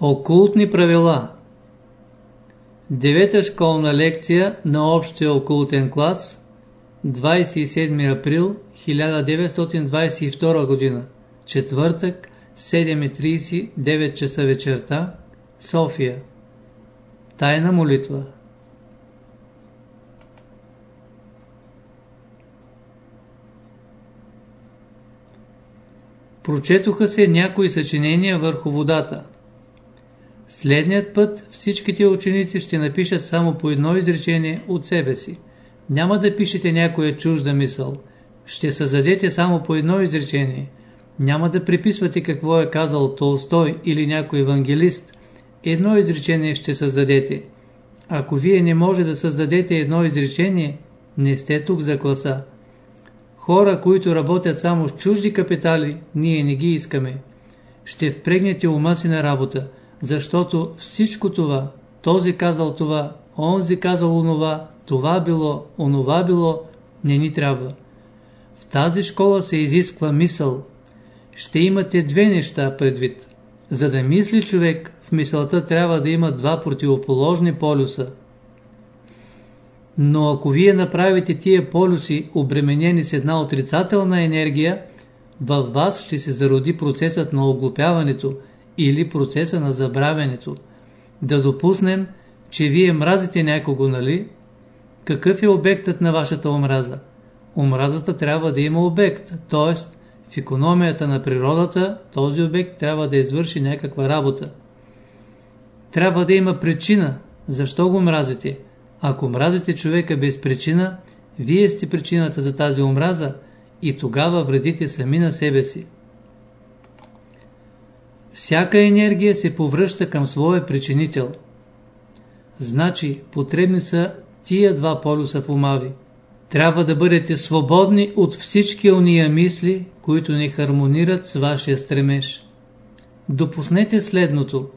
Окултни правила Девета школна лекция на общия окултен клас 27 април 1922 г. Четвъртък 7.30 9 часа вечерта София Тайна молитва Прочетоха се някои съчинения върху водата. Следният път всичките ученици ще напишат само по едно изречение от себе си. Няма да пишете някоя чужда мисъл. Ще създадете само по едно изречение. Няма да приписвате какво е казал Толстой или някой евангелист. Едно изречение ще създадете. Ако вие не може да създадете едно изречение, не сте тук за класа. Хора, които работят само с чужди капитали, ние не ги искаме. Ще впрегнете ума си на работа, защото всичко това, този казал това, онзи казал онова, това било, онова било, не ни трябва. В тази школа се изисква мисъл. Ще имате две неща предвид. За да мисли човек, в мисълта трябва да има два противоположни полюса – но ако вие направите тия полюси, обременени с една отрицателна енергия, във вас ще се зароди процесът на оглупяването или процеса на забравянето. Да допуснем, че вие мразите някого, нали? Какъв е обектът на вашата омраза? Омразата трябва да има обект, т.е. в економията на природата този обект трябва да извърши някаква работа. Трябва да има причина, защо го мразите. Ако мразите човека без причина, вие сте причината за тази омраза и тогава вредите сами на себе си. Всяка енергия се повръща към своя причинител. Значи, потребни са тия два полюса в ума ви. Трябва да бъдете свободни от всички уния мисли, които не хармонират с вашия стремеж. Допуснете следното.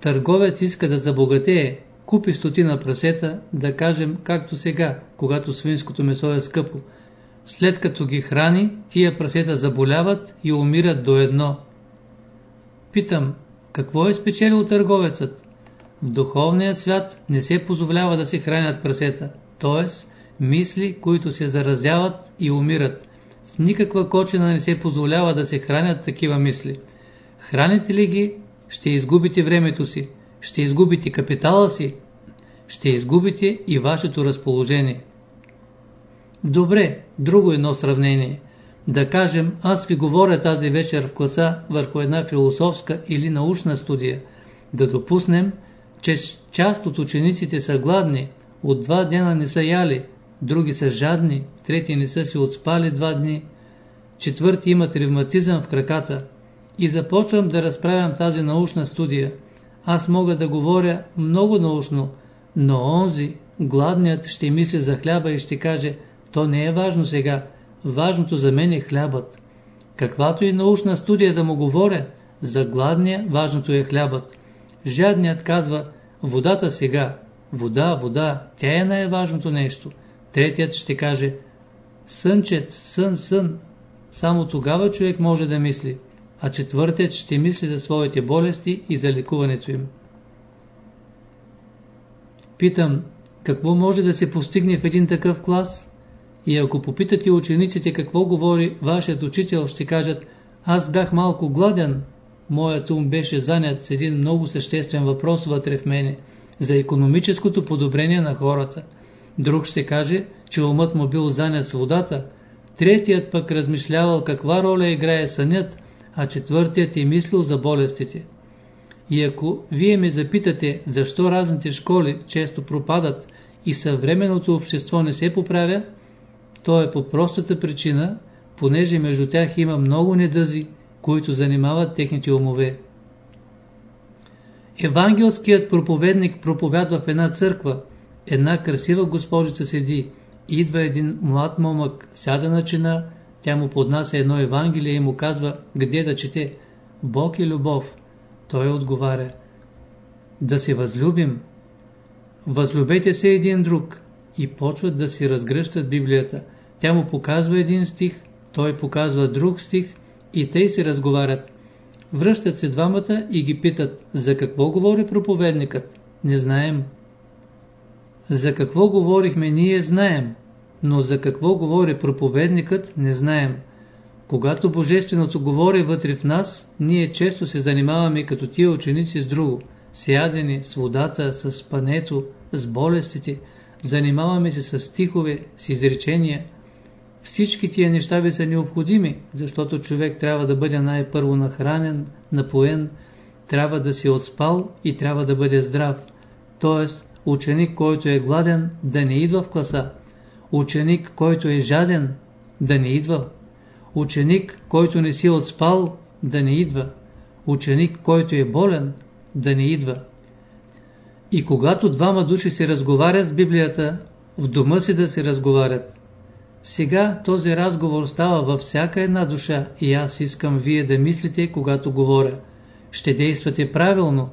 Търговец иска да забогатее, купи стотина прасета, да кажем както сега, когато свинското месо е скъпо. След като ги храни, тия прасета заболяват и умират до едно. Питам, какво е спечелил търговецът? В духовния свят не се позволява да се хранят прасета, т.е. мисли, които се заразяват и умират. В никаква кочина не се позволява да се хранят такива мисли. Храните ли ги, ще изгубите времето си ще изгубите капитала си, ще изгубите и вашето разположение. Добре, друго едно сравнение. Да кажем, аз ви говоря тази вечер в класа върху една философска или научна студия. Да допуснем, че част от учениците са гладни, от два дена не са яли, други са жадни, трети не са си отспали два дни, четвърти имат ревматизъм в краката. И започвам да разправям тази научна студия – аз мога да говоря много научно, но онзи, гладният, ще мисли за хляба и ще каже, то не е важно сега, важното за мен е хлябът. Каквато и научна студия да му говоря, за гладния важното е хлябът. Жадният казва, водата сега, вода, вода, тя е най-важното нещо. Третият ще каже, сънчет, сън, сън. Само тогава човек може да мисли а четвъртият ще мисли за своите болести и за лекуването им. Питам, какво може да се постигне в един такъв клас? И ако попитате учениците какво говори вашият учител, ще кажат, аз бях малко гладен, моят ум беше занят с един много съществен въпрос вътре в мене, за економическото подобрение на хората. Друг ще каже, че умът му бил занят с водата, третият пък размишлявал каква роля играе сънят, а четвъртият е мислил за болестите. И ако вие ме запитате, защо разните школи често пропадат и съвременното общество не се поправя, то е по простата причина, понеже между тях има много недъзи, които занимават техните умове. Евангелският проповедник проповядва в една църква. Една красива госпожица седи. Идва един млад момък, сяда на чина тя му поднася едно Евангелие и му казва, где да чете. Бог е любов. Той отговаря, да се възлюбим. Възлюбете се един друг. И почват да си разгръщат Библията. Тя му показва един стих, той показва друг стих и те си разговарят. Връщат се двамата и ги питат, за какво говори проповедникът? Не знаем. За какво говорихме ние знаем, но за какво говори проповедникът не знаем. Когато Божественото говори вътре в нас, ние често се занимаваме като тия ученици с друго, с ядене, с водата, с пането, с болестите, занимаваме се с стихове, с изречения. Всички тия неща ви са необходими, защото човек трябва да бъде най-първо нахранен, напоен, трябва да си отспал и трябва да бъде здрав. Тоест, ученик, който е гладен, да не идва в класа. Ученик, който е жаден, да не идва. Ученик, който не си отспал, да не идва. Ученик, който е болен, да не идва. И когато двама души се разговарят с Библията, в дома си да се разговарят. Сега този разговор става във всяка една душа и аз искам вие да мислите, когато говоря. Ще действате правилно,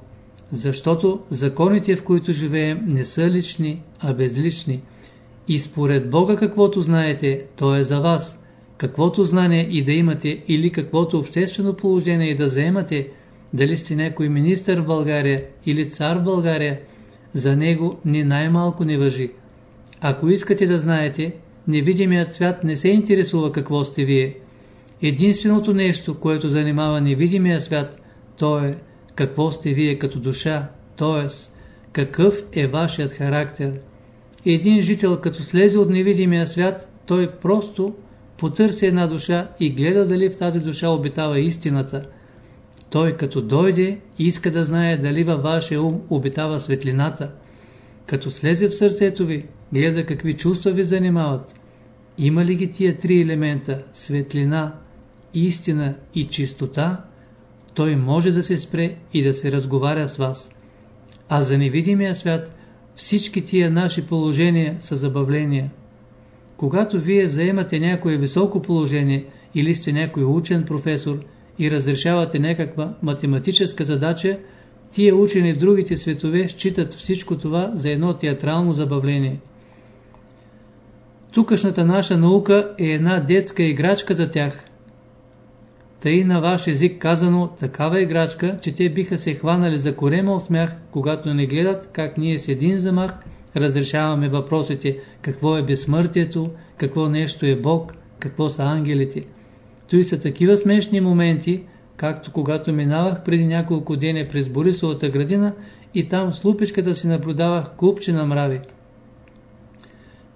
защото законите, в които живеем, не са лични, а безлични. И според Бога каквото знаете, то е за вас. Каквото знание и да имате или каквото обществено положение и да заемате, дали сте някой министър в България или цар в България, за него ни най-малко не въжи. Ако искате да знаете, невидимият свят не се интересува какво сте вие. Единственото нещо, което занимава невидимия свят, то е какво сте вие като душа, т.е. какъв е вашият характер. Един жител, като слезе от невидимия свят, той просто потърси една душа и гледа дали в тази душа обитава истината. Той като дойде, иска да знае дали във вашия ум обитава светлината. Като слезе в сърцето ви, гледа какви чувства ви занимават. Има ли ги тия три елемента – светлина, истина и чистота – той може да се спре и да се разговаря с вас. А за невидимия свят всички тия наши положения са забавления. Когато вие заемате някое високо положение или сте някой учен професор и разрешавате някаква математическа задача, тия учени в другите светове считат всичко това за едно театрално забавление. Тукашната наша наука е една детска играчка за тях – Тъй на ваш език казано такава играчка, че те биха се хванали за корема от смях, когато не гледат как ние с един замах разрешаваме въпросите какво е безсмъртието, какво нещо е Бог, какво са ангелите. Той са такива смешни моменти, както когато минавах преди няколко дни през Борисовата градина и там с лупичката си наблюдавах купче на мрави.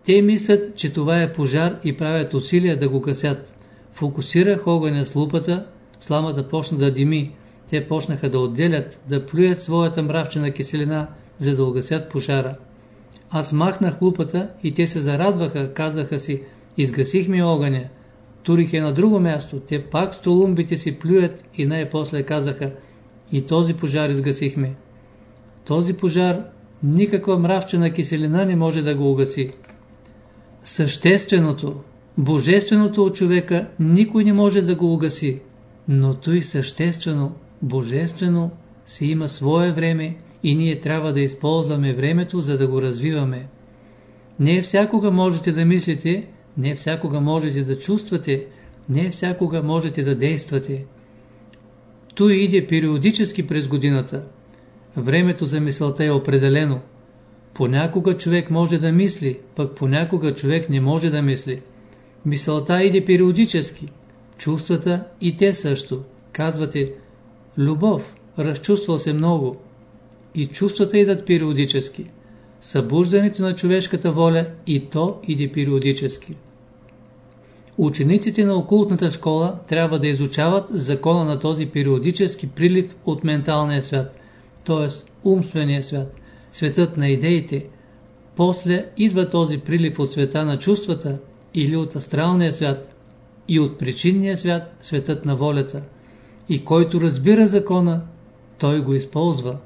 Те мислят, че това е пожар и правят усилия да го гасят. Фокусирах огъня с лупата, сламата почна да дими. Те почнаха да отделят, да плюят своята мравчена киселина, за да угасят пожара. Аз махнах лупата и те се зарадваха, казаха си, изгасихме огъня. Турих е на друго място, те пак с толумбите си плюят и най-после казаха, и този пожар изгасихме. Този пожар никаква мравчена киселина не може да го угаси. Същественото, Божественото от човека никой не може да го угаси, но той съществено, божествено си има свое време и ние трябва да използваме времето, за да го развиваме. Не всякога можете да мислите, не всякога можете да чувствате, не всякога можете да действате. Той иде периодически през годината. Времето за мисълта е определено. Понякога човек може да мисли, пък понякога човек не може да мисли. Мисълта иде периодически, чувствата и те също. Казвате, любов, разчувствал се много. И чувствата идат периодически. Събуждането на човешката воля и то иде периодически. Учениците на окултната школа трябва да изучават закона на този периодически прилив от менталния свят, т.е. умствения свят, светът на идеите. После идва този прилив от света на чувствата или от астралния свят и от причинния свят, светът на волята. И който разбира закона, той го използва.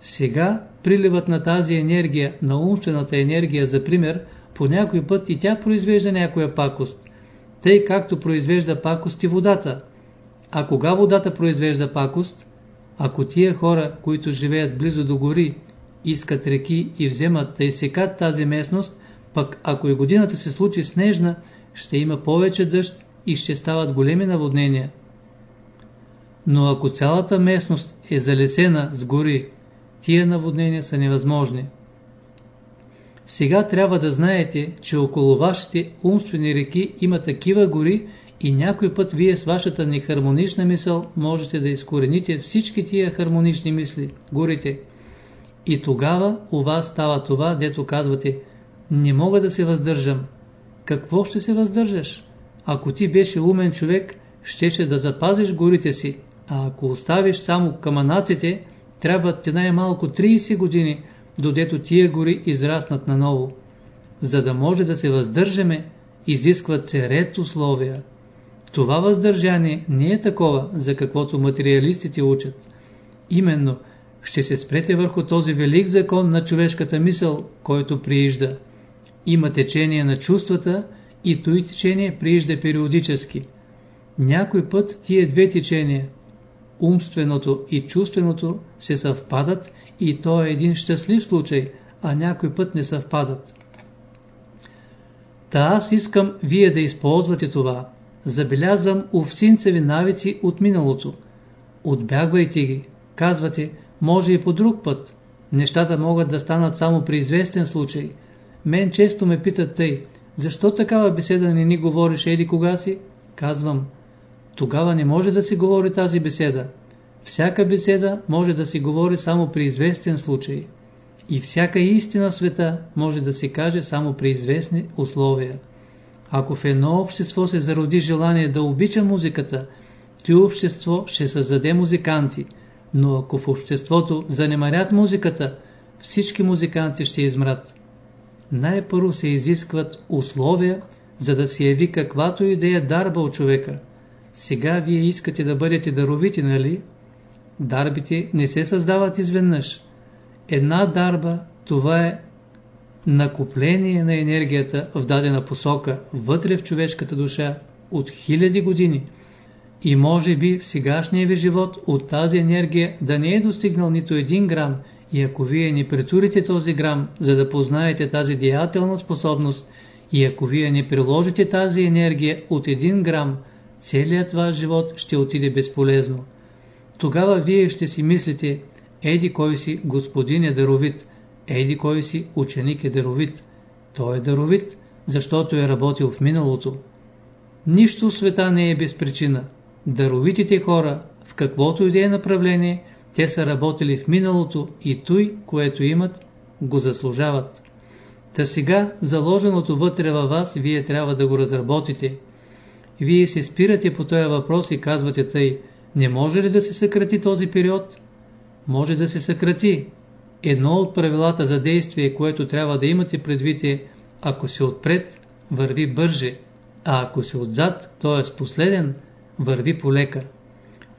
Сега приливът на тази енергия, на умствената енергия, за пример, по някой път и тя произвежда някоя пакост, тъй както произвежда пакост и водата. А кога водата произвежда пакост? Ако тия хора, които живеят близо до гори, искат реки и вземат да изсекат тази местност, пък ако и годината се случи снежна, ще има повече дъжд и ще стават големи наводнения. Но ако цялата местност е залесена с гори, тия наводнения са невъзможни. Сега трябва да знаете, че около вашите умствени реки има такива гори и някой път вие с вашата нехармонична мисъл можете да изкорените всички тия хармонични мисли, горите. И тогава у вас става това, дето казвате, не мога да се въздържам. Какво ще се въздържаш? Ако ти беше умен човек, щеше да запазиш горите си, а ако оставиш само каманаците, трябва ти най-малко 30 години, додето тия гори израснат наново. За да може да се въздържаме, изискват се ред условия. Това въздържание не е такова, за каквото материалистите учат. Именно, ще се спрете върху този велик закон на човешката мисъл, който приижда. Има течение на чувствата и той течение приижда периодически. Някой път тия две течения, умственото и чувственото, се съвпадат и то е един щастлив случай, а някой път не съвпадат. Та аз искам вие да използвате това. Забелязвам овсинцеви навици от миналото. Отбягвайте ги. Казвате, може и по друг път. Нещата могат да станат само при известен случай. Мен често ме питат тъй, защо такава беседа не ни говориш еди кога си? Казвам, тогава не може да си говори тази беседа. Всяка беседа може да се говори само при известен случай. И всяка истина в света може да се каже само при известни условия. Ако в едно общество се зароди желание да обича музиката, то общество ще създаде музиканти, но ако в обществото занемарят музиката, всички музиканти ще измрат. Най-първо се изискват условия, за да се яви каквато идея дарба от човека. Сега вие искате да бъдете даровити, нали? Дарбите не се създават изведнъж. Една дарба, това е накопление на енергията в дадена посока вътре в човешката душа от хиляди години. И може би в сегашния ви живот от тази енергия да не е достигнал нито един грам и ако вие не претурите този грам, за да познаете тази деятелна способност и ако вие не приложите тази енергия от един грам, целият ваш живот ще отиде безполезно тогава вие ще си мислите, еди кой си господин е даровит, еди кой си ученик е даровит. Той е даровит, защото е работил в миналото. Нищо в света не е без причина. Даровитите хора, в каквото и да е направление, те са работили в миналото и той, което имат, го заслужават. Та сега, заложеното вътре във вас, вие трябва да го разработите. Вие се спирате по този въпрос и казвате тъй – не може ли да се съкрати този период? Може да се съкрати. Едно от правилата за действие, което трябва да имате предвид е, ако си отпред, върви бърже, а ако си отзад, т.е. последен, върви полека.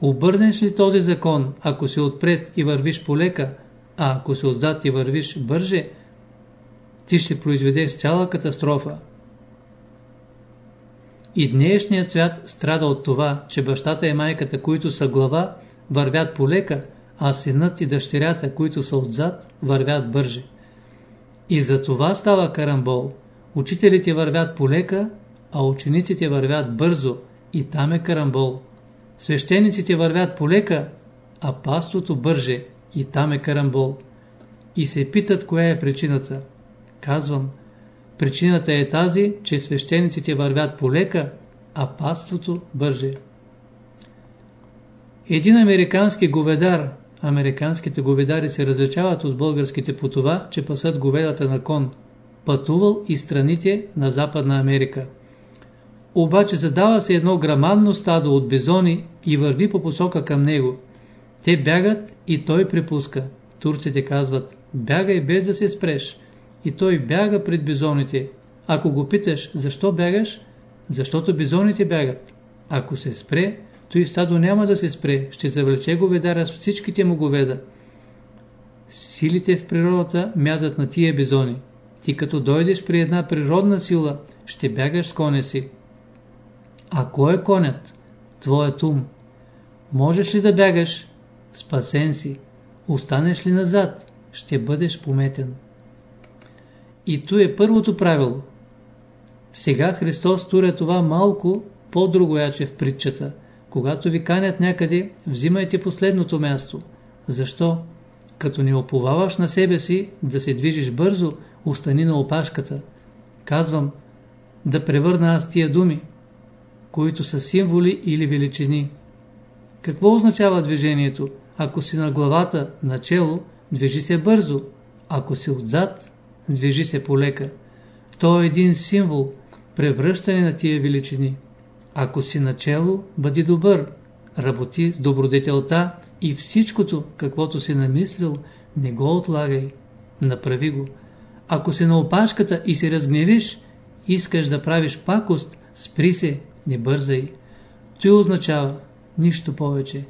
Обърнеш ли този закон, ако си отпред и вървиш полека, а ако си отзад и вървиш бърже, ти ще произведеш цяла катастрофа. И днешният свят страда от това, че бащата и майката, които са глава, вървят полека, а синът и дъщерята, които са отзад, вървят бърже. И за това става карамбол. Учителите вървят полека, а учениците вървят бързо, и там е карамбол. Свещениците вървят полека, а паството бърже, и там е карамбол. И се питат, коя е причината. Казвам – Причината е тази, че свещениците вървят полека, а паството бърже. Един американски говедар, американските говедари се различават от българските по това, че пасат говедата на кон, пътувал и страните на Западна Америка. Обаче задава се едно грамадно стадо от бизони и върви по посока към него. Те бягат и той припуска. Турците казват, бягай без да се спреш и той бяга пред бизоните. Ако го питаш, защо бягаш? Защото бизоните бягат. Ако се спре, то и стадо няма да се спре, ще завлече говедара с всичките му говеда. Силите в природата мязат на тия бизони. Ти като дойдеш при една природна сила, ще бягаш с коня си. А кой е конят? Твоят ум. Можеш ли да бягаш? Спасен си. Останеш ли назад? Ще бъдеш пометен. И то е първото правило. Сега Христос туря това малко по-другояче в притчата. когато ви канят някъде, взимайте последното място. Защо? Като не оповаваш на себе си да се движиш бързо, остани на опашката. Казвам, да превърна аз тия думи, които са символи или величини. Какво означава движението? Ако си на главата, начело, движи се бързо. Ако си отзад, движи се полека. То е един символ, превръщане на тия величини. Ако си начело, бъди добър, работи с добродетелта и всичкото, каквото си намислил, не го отлагай, направи го. Ако си на опашката и се разгневиш, искаш да правиш пакост, спри се, не бързай. Той означава нищо повече.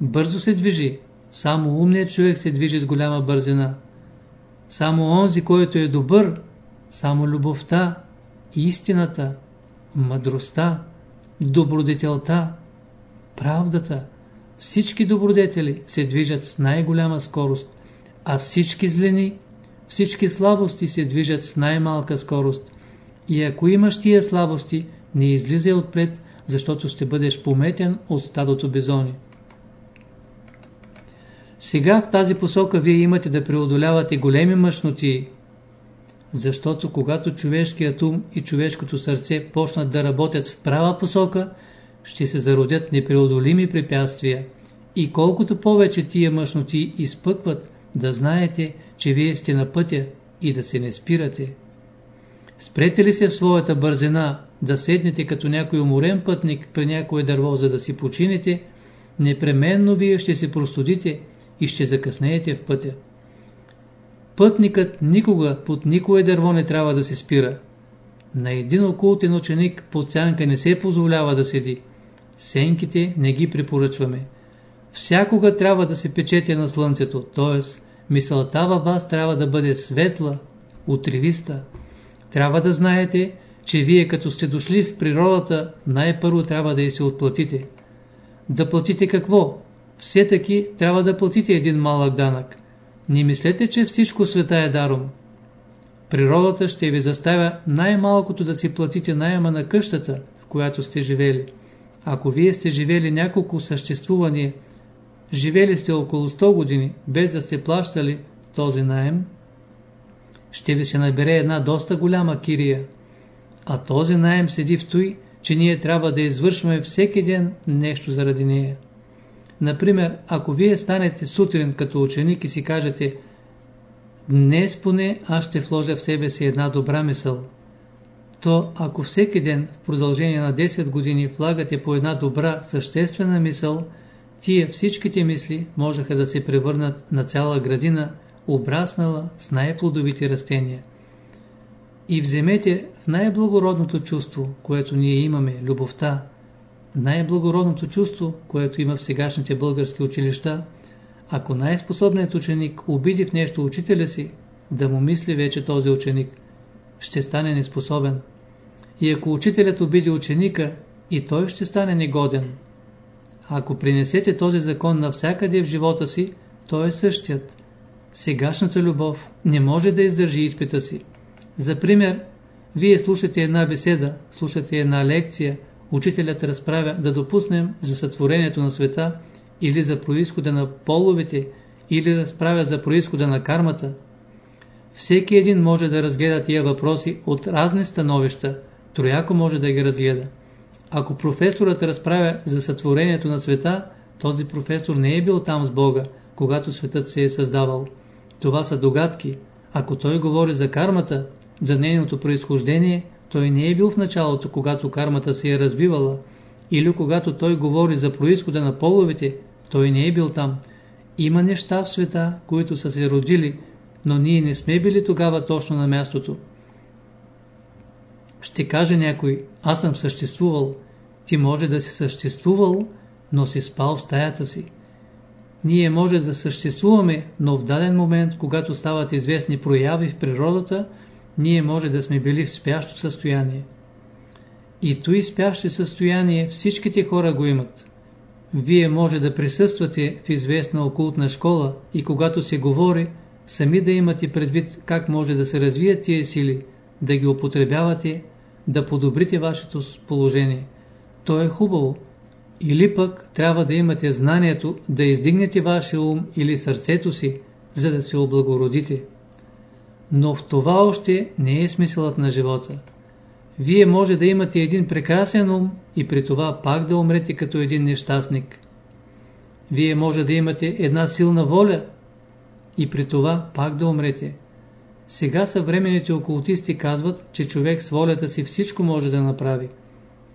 Бързо се движи, само умният човек се движи с голяма бързина. Само онзи, който е добър, само любовта, истината, мъдростта, добродетелта, правдата, всички добродетели се движат с най-голяма скорост, а всички злени, всички слабости се движат с най-малка скорост. И ако имаш тия слабости, не излизай отпред, защото ще бъдеш пометен от стадото бизони. Сега в тази посока вие имате да преодолявате големи мъжноти, защото когато човешкият ум и човешкото сърце почнат да работят в права посока, ще се зародят непреодолими препятствия. И колкото повече тия мъжноти изпъкват, да знаете, че вие сте на пътя и да се не спирате. Спрете ли се в своята бързина да седнете като някой уморен пътник при някое дърво, за да си починете, непременно вие ще се простудите и ще закъснеете в пътя. Пътникът никога под никое дърво не трябва да се спира. На един окултен ученик под сянка не се позволява да седи. Сенките не ги препоръчваме. Всякога трябва да се печете на слънцето, т.е. мисълта във вас трябва да бъде светла, утривиста. Трябва да знаете, че вие като сте дошли в природата, най-първо трябва да и се отплатите. Да платите какво? Все таки трябва да платите един малък данък. Не мислете, че всичко света е даром. Природата ще ви заставя най-малкото да си платите найема на къщата, в която сте живели. Ако вие сте живели няколко съществувания, живели сте около 100 години, без да сте плащали този найем, ще ви се набере една доста голяма кирия. А този найем седи в той, че ние трябва да извършваме всеки ден нещо заради нея. Например, ако вие станете сутрин като ученик и си кажете Днес поне аз ще вложа в себе си една добра мисъл, то ако всеки ден в продължение на 10 години влагате по една добра, съществена мисъл, тия всичките мисли можеха да се превърнат на цяла градина, обраснала с най-плодовити растения. И вземете в най-благородното чувство, което ние имаме, любовта, най-благородното чувство, което има в сегашните български училища, ако най-способният ученик обиди в нещо учителя си, да му мисли вече този ученик, ще стане неспособен. И ако учителят обиди ученика, и той ще стане негоден. Ако принесете този закон навсякъде в живота си, той е същият. Сегашната любов не може да издържи изпита си. За пример, вие слушате една беседа, слушате една лекция, учителят разправя да допуснем за сътворението на света или за происхода на половете, или разправя за происхода на кармата. Всеки един може да разгледа тия въпроси от разни становища, трояко може да ги разгледа. Ако професорът разправя за сътворението на света, този професор не е бил там с Бога, когато светът се е създавал. Това са догадки. Ако той говори за кармата, за нейното произхождение, той не е бил в началото, когато кармата се е развивала, или когато той говори за происхода на половете, той не е бил там. Има неща в света, които са се родили, но ние не сме били тогава точно на мястото. Ще каже някой, аз съм съществувал. Ти може да си съществувал, но си спал в стаята си. Ние може да съществуваме, но в даден момент, когато стават известни прояви в природата, ние може да сме били в спящо състояние. И той спяще състояние всичките хора го имат. Вие може да присъствате в известна окултна школа и когато се говори, сами да имате предвид как може да се развият тия сили, да ги употребявате, да подобрите вашето положение. То е хубаво. Или пък трябва да имате знанието да издигнете вашия ум или сърцето си, за да се облагородите. Но в това още не е смисълът на живота. Вие може да имате един прекрасен ум и при това пак да умрете като един нещастник. Вие може да имате една силна воля и при това пак да умрете. Сега съвременните окултисти казват, че човек с волята си всичко може да направи.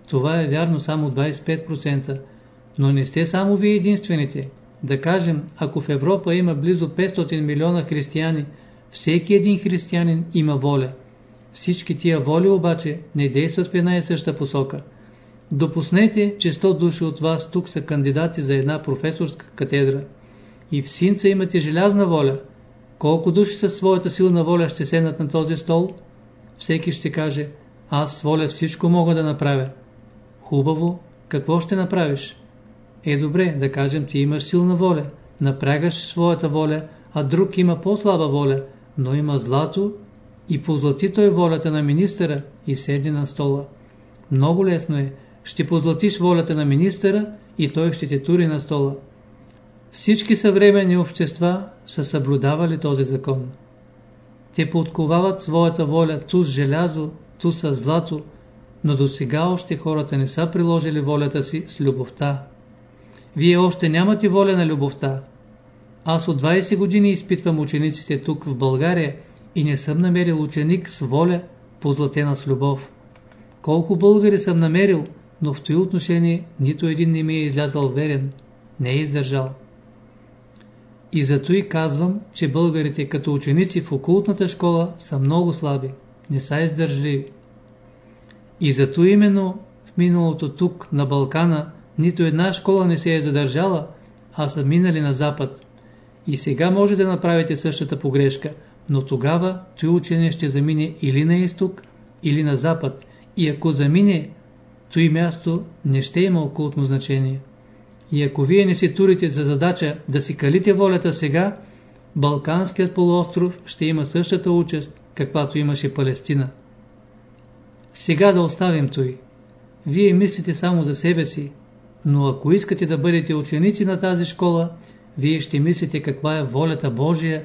Това е вярно само 25%, но не сте само вие единствените. Да кажем, ако в Европа има близо 500 милиона християни, всеки един християнин има воля. Всички тия воли обаче не действат в една и съща посока. Допуснете, че 100 души от вас тук са кандидати за една професорска катедра. И в синца имате желязна воля. Колко души със своята силна воля ще седнат на този стол? Всеки ще каже, аз с воля всичко мога да направя. Хубаво, какво ще направиш? Е добре, да кажем, ти имаш силна воля, напрягаш своята воля, а друг има по-слаба воля, но има злато и позлати той волята на министъра и седи на стола. Много лесно е. Ще позлатиш волята на министъра и той ще те тури на стола. Всички съвременни общества са съблюдавали този закон. Те подковават своята воля ту с желязо, ту с злато, но до сега още хората не са приложили волята си с любовта. Вие още нямате воля на любовта. Аз от 20 години изпитвам учениците тук в България и не съм намерил ученик с воля, позлатена с любов. Колко българи съм намерил, но в този отношение нито един не ми е излязал верен, не е издържал. И зато и казвам, че българите като ученици в окултната школа са много слаби, не са издържливи. И зато именно в миналото тук, на Балкана, нито една школа не се е задържала, а са минали на запад. И сега може да направите същата погрешка, но тогава той учене ще замине или на изток, или на запад. И ако замине, той място не ще има окултно значение. И ако вие не си турите за задача да си калите волята сега, Балканският полуостров ще има същата участ, каквато имаше Палестина. Сега да оставим той. Вие мислите само за себе си, но ако искате да бъдете ученици на тази школа, вие ще мислите каква е волята Божия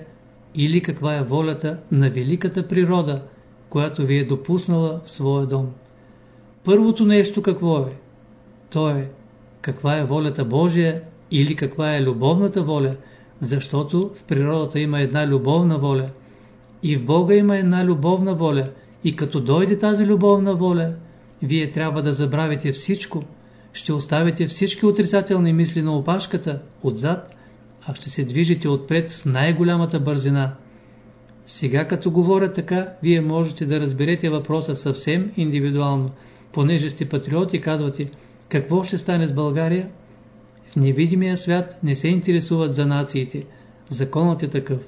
или каква е волята на великата природа, която ви е допуснала в своя дом. Първото нещо какво е? То е каква е волята Божия или каква е любовната воля, защото в природата има една любовна воля и в Бога има една любовна воля и като дойде тази любовна воля, вие трябва да забравите всичко, ще оставите всички отрицателни мисли на опашката отзад, а ще се движите отпред с най-голямата бързина. Сега като говоря така, вие можете да разберете въпроса съвсем индивидуално. Понеже сте патриоти, казвате, какво ще стане с България? В невидимия свят не се интересуват за нациите. Законът е такъв.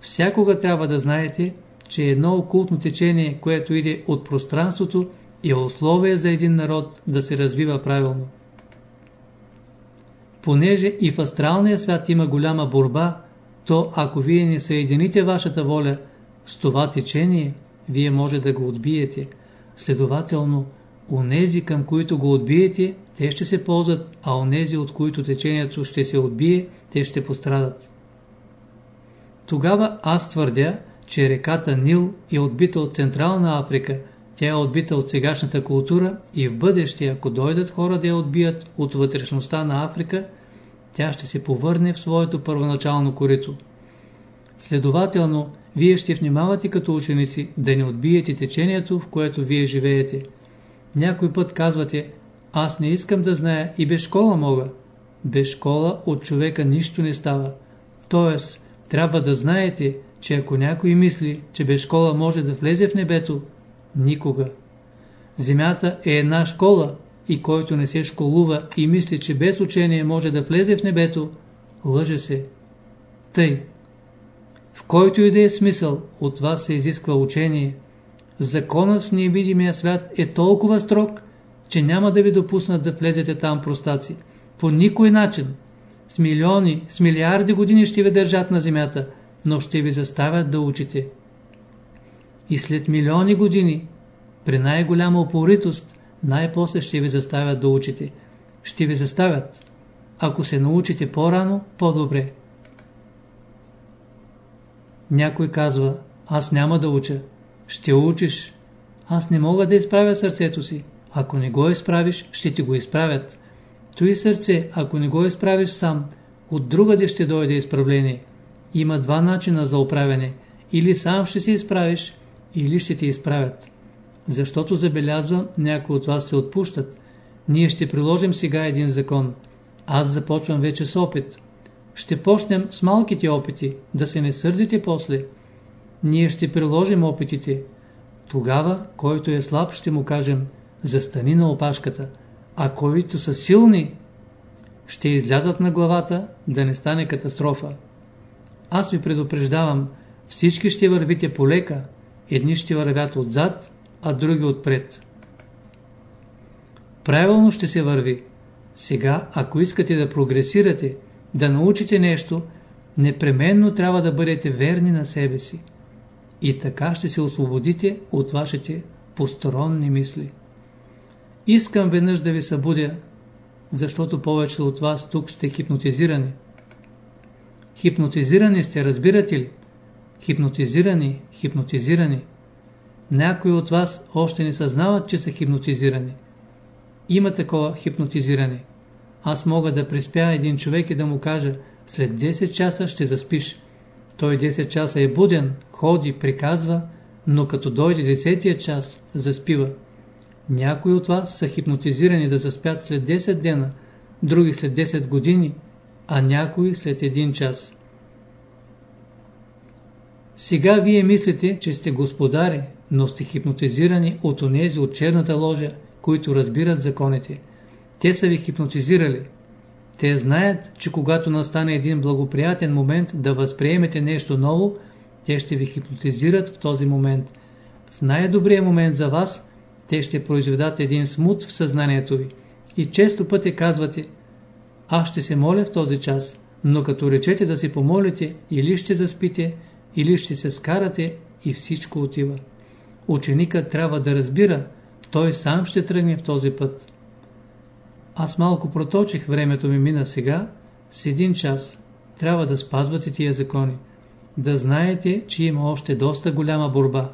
Всякога трябва да знаете, че едно окултно течение, което иде от пространството, е условие за един народ да се развива правилно. Понеже и в астралния свят има голяма борба, то ако вие не съедините вашата воля с това течение, вие може да го отбиете. Следователно, онези към които го отбиете, те ще се ползват, а онези от които течението ще се отбие, те ще пострадат. Тогава аз твърдя, че реката Нил е отбита от Централна Африка, тя е отбита от сегашната култура и в бъдеще, ако дойдат хора да я отбият от вътрешността на Африка, тя ще се повърне в своето първоначално корито. Следователно, вие ще внимавате като ученици да не отбиете течението, в което вие живеете. Някой път казвате, аз не искам да зная и без школа мога. Без школа от човека нищо не става. Тоест, трябва да знаете, че ако някой мисли, че без школа може да влезе в небето, никога. Земята е една школа и който не се школува и мисли, че без учение може да влезе в небето, лъже се. Тъй. В който и да е смисъл, от вас се изисква учение. Законът в невидимия свят е толкова строг, че няма да ви допуснат да влезете там простаци. По никой начин. С милиони, с милиарди години ще ви държат на земята – но ще ви заставят да учите. И след милиони години, при най-голяма упоритост, най-после ще ви заставят да учите. ще ви заставят. Ако се научите по-рано, по-добре. Някой казва, аз няма да уча. Ще учиш. Аз не мога да изправя сърцето си. Ако не го изправиш, ще ти го изправят. Той сърце, ако не го изправиш сам, от другаде ще дойде изправление. Има два начина за оправяне. Или сам ще се изправиш, или ще те изправят. Защото забелязвам, някои от вас се отпущат. Ние ще приложим сега един закон. Аз започвам вече с опит. Ще почнем с малките опити, да се не сърдите после. Ние ще приложим опитите. Тогава, който е слаб, ще му кажем, застани на опашката, а които са силни, ще излязат на главата, да не стане катастрофа. Аз ви предупреждавам, всички ще вървите полека, едни ще вървят отзад, а други отпред. Правилно ще се върви. Сега, ако искате да прогресирате, да научите нещо, непременно трябва да бъдете верни на себе си. И така ще се освободите от вашите посторонни мисли. Искам веднъж да ви събудя, защото повече от вас тук сте хипнотизирани. Хипнотизирани сте, разбирате ли? Хипнотизирани, хипнотизирани. Някои от вас още не съзнават, че са хипнотизирани. Има такова хипнотизиране. Аз мога да приспя един човек и да му кажа, след 10 часа ще заспиш. Той 10 часа е буден, ходи, приказва, но като дойде 10 час, заспива. Някои от вас са хипнотизирани да заспят след 10 дена, други след 10 години, а някои след един час. Сега вие мислите, че сте господари, но сте хипнотизирани от онези от черната ложа, които разбират законите. Те са ви хипнотизирали. Те знаят, че когато настане един благоприятен момент да възприемете нещо ново, те ще ви хипнотизират в този момент. В най-добрия момент за вас, те ще произведат един смут в съзнанието ви. И често пъти казвате, аз ще се моля в този час, но като речете да се помолите, или ще заспите, или ще се скарате и всичко отива. Ученикът трябва да разбира, той сам ще тръгне в този път. Аз малко проточих, времето ми мина сега, с един час. Трябва да спазвате тия закони. Да знаете, че има още доста голяма борба.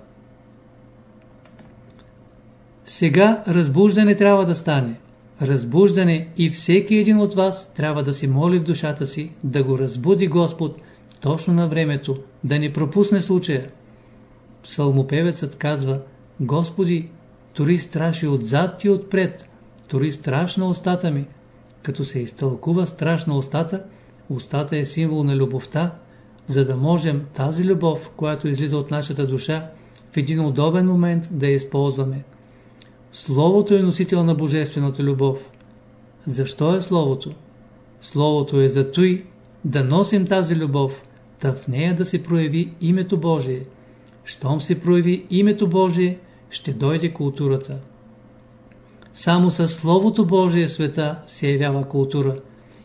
Сега разбуждане трябва да стане. Разбуждане и всеки един от вас трябва да си моли в душата си, да го разбуди Господ точно на времето, да не пропусне случая. Псалмопевецът казва, Господи, тори страши отзад и отпред, тори страш на устата ми. Като се изтълкува страш на устата, устата е символ на любовта, за да можем тази любов, която излиза от нашата душа, в един удобен момент да я използваме. Словото е носител на божествената любов. Защо е Словото? Словото е за той да носим тази любов, да в нея да се прояви името Божие. Щом се прояви името Божие, ще дойде културата. Само със Словото Божие света се явява култура.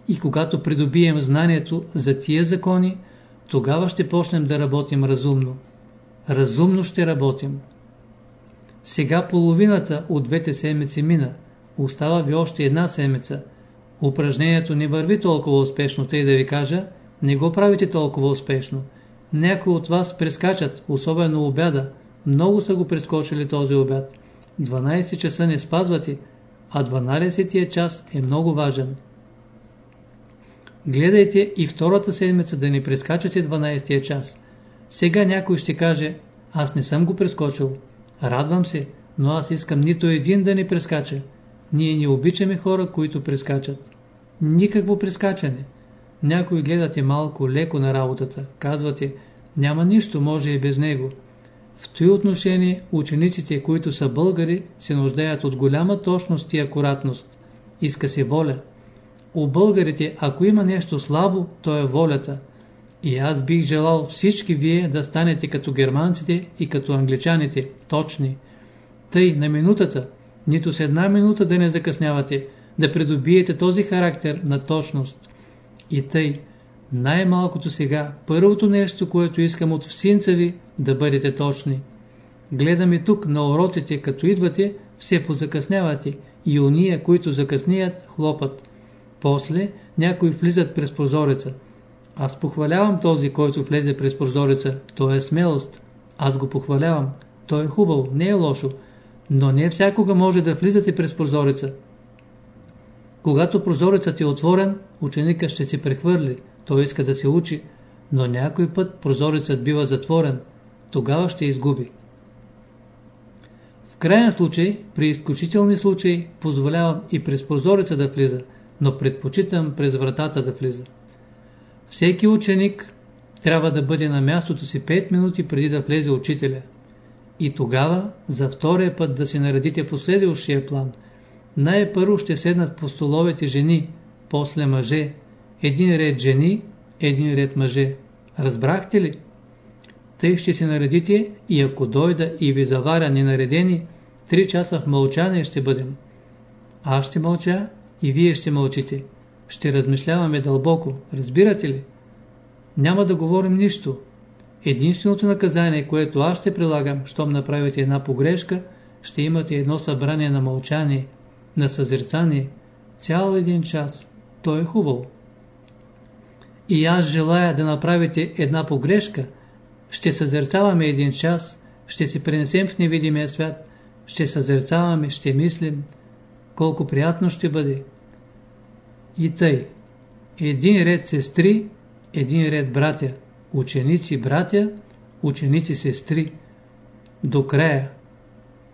И когато придобием знанието за тия закони, тогава ще почнем да работим разумно. Разумно ще работим. Сега половината от двете седмици мина. Остава ви още една седмица. Упражнението не върви толкова успешно, тъй да ви кажа, не го правите толкова успешно. Някои от вас прескачат, особено обяда. Много са го прескочили този обяд. 12 часа не спазвате, а 12 час е много важен. Гледайте и втората седмица да не прескачате 12 час. Сега някой ще каже, аз не съм го прескочил. Радвам се, но аз искам нито един да не прескача. Ние не обичаме хора, които прескачат. Никакво прескачане. Някои гледате малко леко на работата. Казвате, няма нищо, може и без него. В този отношение учениците, които са българи, се нуждаят от голяма точност и акуратност. Иска се воля. У българите, ако има нещо слабо, то е волята. И аз бих желал всички вие да станете като германците и като англичаните, точни. Тъй на минутата, нито с една минута да не закъснявате, да придобиете този характер на точност. И тъй, най-малкото сега, първото нещо, което искам от всинца ви, да бъдете точни. Гледаме тук на уроците, като идвате, все позакъснявате и уния, които закъсният, хлопат. После някои влизат през прозореца. Аз похвалявам този, който влезе през прозореца. То е смелост. Аз го похвалявам. То е хубаво, не е лошо. Но не всякога може да влизате през прозореца. Когато прозорецът е отворен, ученика ще се прехвърли. Той иска да се учи, но някой път прозорецът бива затворен. Тогава ще изгуби. В крайен случай, при изключителни случаи, позволявам и през прозореца да влиза, но предпочитам през вратата да влиза. Всеки ученик трябва да бъде на мястото си 5 минути преди да влезе учителя. И тогава, за втория път да си наредите последващия план. Най-първо ще седнат по столовете жени, после мъже, един ред жени, един ред мъже. Разбрахте ли? Тъй ще си наредите и ако дойда и ви заваря ненаредени, три часа в мълчание ще бъдем. Аз ще мълча и вие ще мълчите. Ще размишляваме дълбоко. Разбирате ли? Няма да говорим нищо. Единственото наказание, което аз ще прилагам, щом направите една погрешка, ще имате едно събрание на мълчание, на съзерцание, цял един час. То е хубаво. И аз желая да направите една погрешка, ще съзерцаваме един час, ще се пренесем в невидимия свят, ще съзерцаваме, ще мислим, колко приятно ще бъде. И тъй, един ред сестри, един ред братя, ученици братя, ученици сестри, до края.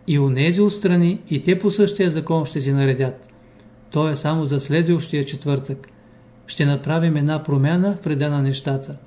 И онези отстрани, и те по същия закон ще си наредят. То е само за следващия четвъртък. Ще направим една промяна в реда на нещата.